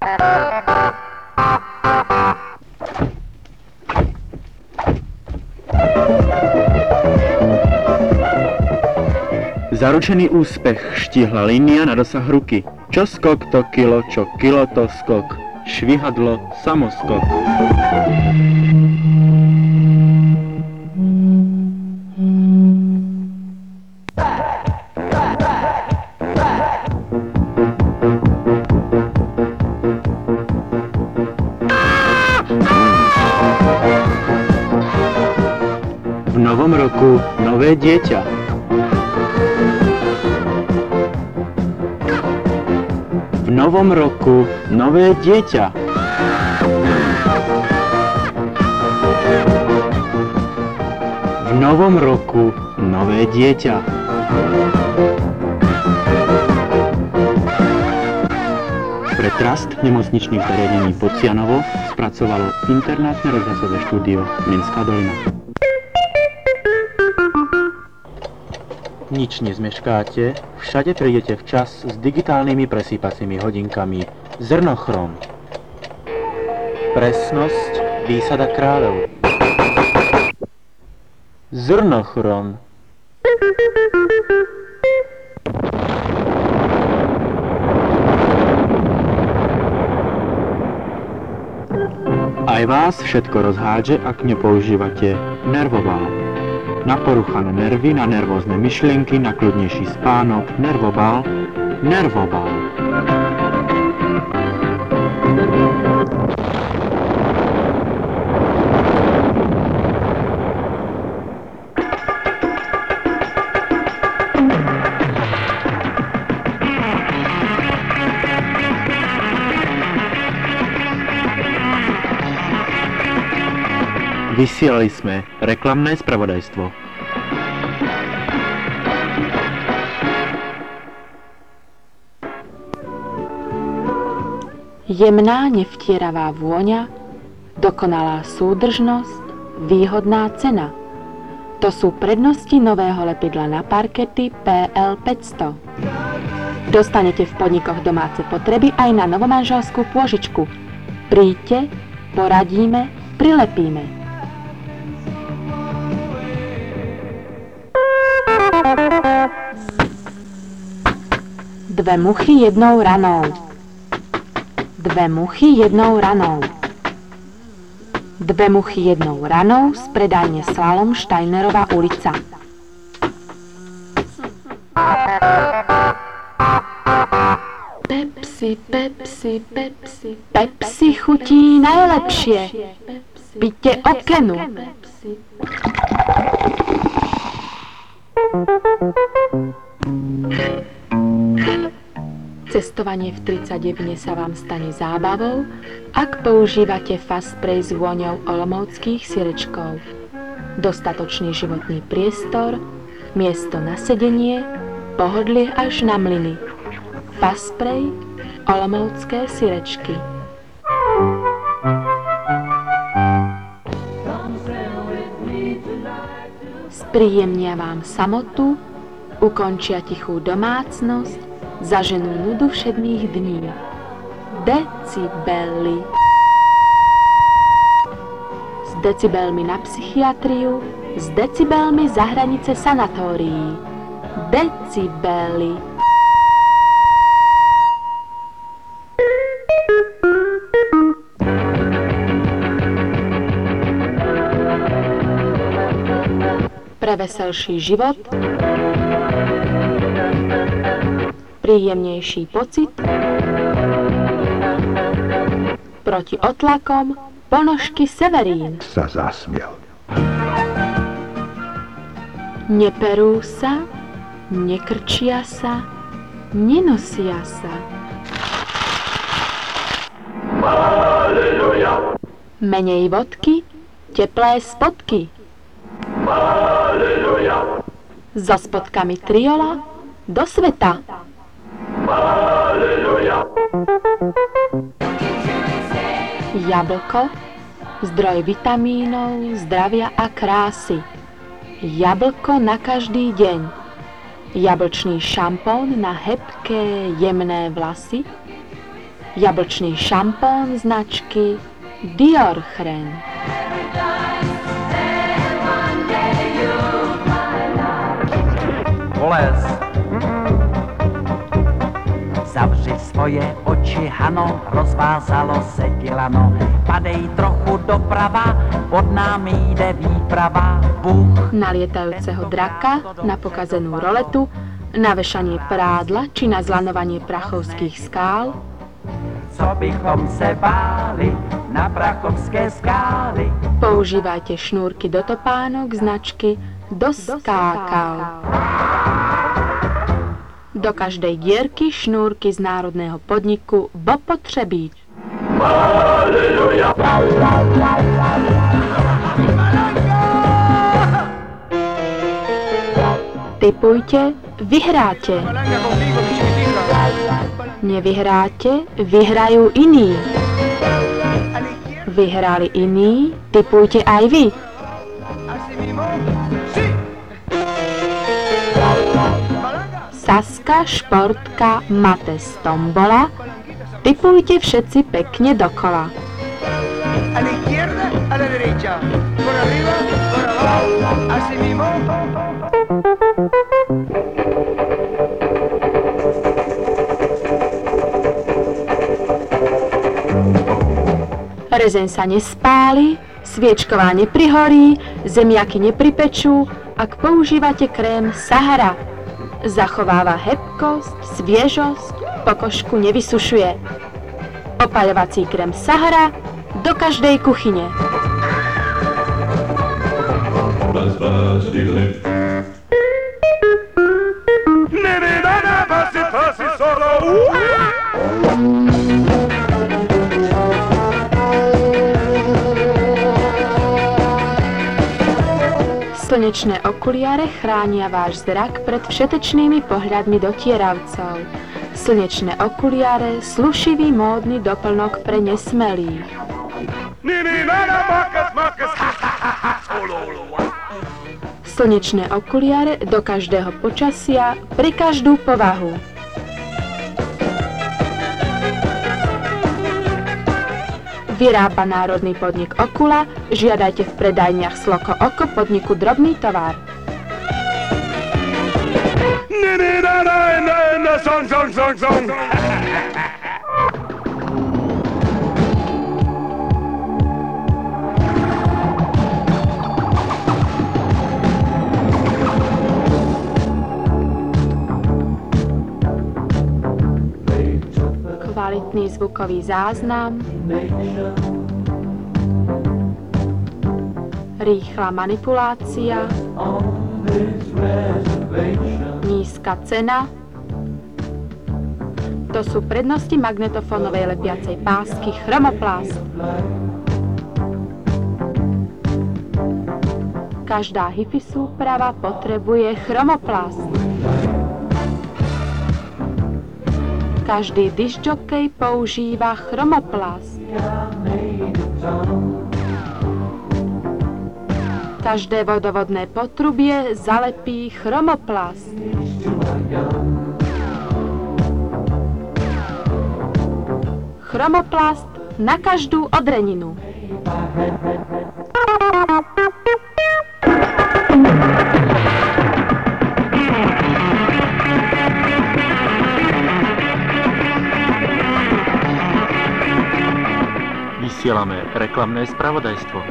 Zaručený úspech štihla linia na dosah ruky. Čo skok to kilo, čo kilo to skok. Švihadlo samoskok. Dieťa. V novom roku nové dieťa. V novom roku nové dieťa. Pre Trust nemocničných zariadení Pocianovo spracovalo internátne rozhlasové štúdio Minská dolina. Nič nezmeškáte, všade prídete včas s digitálnymi presýpacími hodinkami Zrnochrom. Presnosť výsada kráľov. Zrnochron. Aj vás všetko rozhádže, ak nepoužívate nervovál. Na poruchané nervy, na nervózne myšlienky, na kľudnejší spánok, nervobal, nervobal. Vysielali sme reklamné spravodajstvo. Jemná, nevtieravá vôňa, dokonalá súdržnosť, výhodná cena. To sú prednosti nového lepidla na parkety PL500. Dostanete v podnikoch domáce potreby aj na novomanželskú pôžičku. Príďte, poradíme, prilepíme. Dve muchy jednou ranou. Dve muchy jednou ranou. Dve muchy jednou ranou z predajne Slalom Steinerová ulica. Pepsi, Pepsi, Pepsi. Pepsi chutí najlepšie. Píte okenu. Cestovanie v 30 sa vám stane zábavou, ak používate fast spray s vôňou olomouckých sirečkov. Dostatočný životný priestor, miesto na sedenie, pohodlie až na mlyny. Fast spray, olomoucké sirečky. Spríjemnia vám samotu, ukončia tichú domácnosť, zaženú nudu všedných dní. Decibely. S decibelmi na psychiatriu, s decibelmi za hranice sanatórií. Decibely. Pre život príjemnejší pocit, proti otlakom ponožky Severín. sa zasmiel. Neperú sa, nekrčia sa, nenosia sa. Menej vodky, teplé spodky. So spodkami triola do sveta. Jablko, zdroj vitamínov, zdravia a krásy. Jablko na každý deň. Jablčný šampón na hebké, jemné vlasy. jablčný šampón značky Dior Chren. Zavři svoje oči, Hano, rozvázalo se dělano. Padej trochu doprava, pod námi jde výprava. Bůh Na lietajúceho draka, na pokazenú roletu, na vešanie prádla či na zlanovanie prachovských skál, co bychom se báli na prachovské skály. používajte šnúrky do topánok značky Doskákal. Do každej dierky šnúrky z národného podniku Bopotřebíč. Typujte, vyhráte. Nevyhráte, vyhrajú iní. Vyhrali iní, typujte aj vy. Saska, Športka, Mates, Tombola. Typujte všetci pekne dokola. a la izquierda, a la derecha, por arriba, por abajo, así mismo. Rezeň sa nespáli, sviečková neprihorí, zemiaky nepripečú, ak používate krém Sahara. Zachováva hebkosť, sviežosť, pokožku nevysušuje. Opaľovací krém Sahara do každej kuchyne. Diddly. Slnečné okuliare chránia váš zrak pred všetečnými pohľadmi dotieravcov. Slnečné okuliare, slušivý módny doplnok pre nesmelých. Slnečné okuliare do každého počasia, pri každú povahu. Vyrába národný podnik Okula, žiadajte v predajniach Sloko Oko podniku Drobný tovar. Kvalitný zvukový záznam, rýchla manipulácia, nízka cena. To sú prednosti magnetofónovej lepiacej pásky Chromoplast. Každá hifi súprava potrebuje chromoplast. Každý disjokej používa chromoplast. Každé vodovodné potrubie zalepí chromoplast. Chromoplast na každú odreninu. Vysielame reklamné spravodajstvo. Na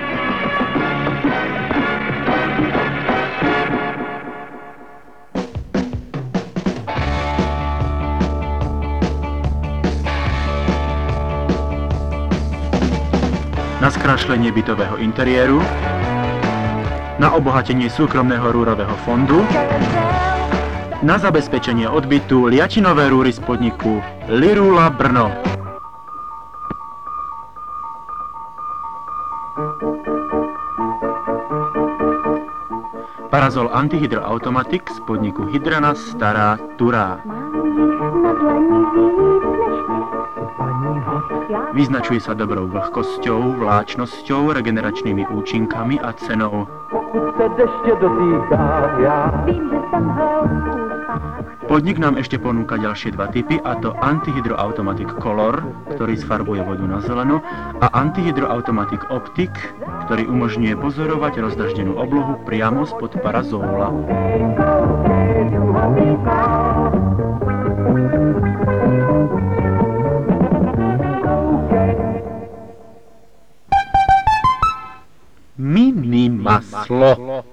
skrášlenie bytového interiéru, na obohatenie súkromného rúrového fondu, na zabezpečenie odbytu liačinové rúry z podniku Lirula Brno. Parazol Antihydro Automatic z podniku Hydrana Stará Turá. Vyznačuje sa dobrou vlhkosťou, vláčnosťou, regeneračnými účinkami a cenou. Podnik nám ešte ponúka ďalšie dva typy, a to Antihydroautomatic Color, ktorý sfarbuje vodu na zeleno, a Antihydroautomatic Optic, ktorý umožňuje pozorovať rozdaždenú oblohu priamo spod parazóla. Mini maslo.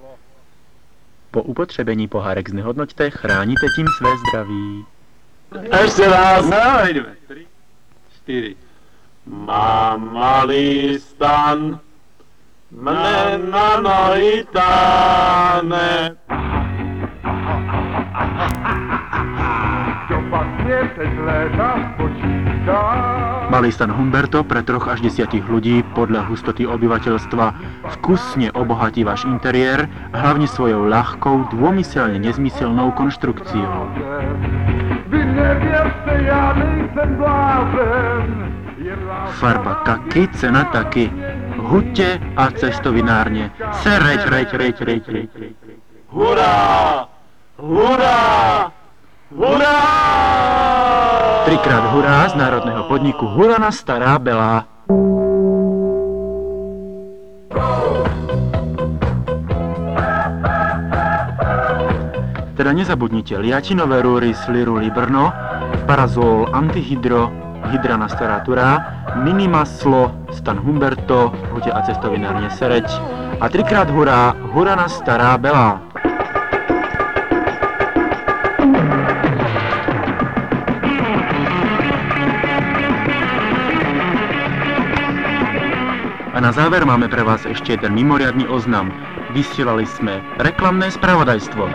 Po upotřebení pohárek znehodnoťte, chráníte tím své zdraví. Ešte raz. No, ideme. 3, 4. Mám malý stan, mne na nohy táne. Malý stan Humberto pre troch až desiatich ľudí podľa hustoty obyvateľstva vkusne obohatí váš interiér, hlavne svojou ľahkou, dômyselne nezmyselnou konštrukciou. Vy nevěřte, já nejsem blázen. Farba kaky, cena taky. Hutě a cestovinárně. Se reď, reď, reď, reď, reď. Hurá! Hurá! Hurá! Trikrát hurá z národného podniku Hurana Stará Belá. Teda nezabudnite liatinové rúry Sliru Librno, Parazol Antihydro, Hydrana Stará Turá, Minimaslo, Stan Humberto, Hute a cestovinárne Sereď a trikrát hurá, Hurana Stará Belá. A na záver máme pre vás ešte jeden mimoriadny oznam. Vysielali sme reklamné spravodajstvo.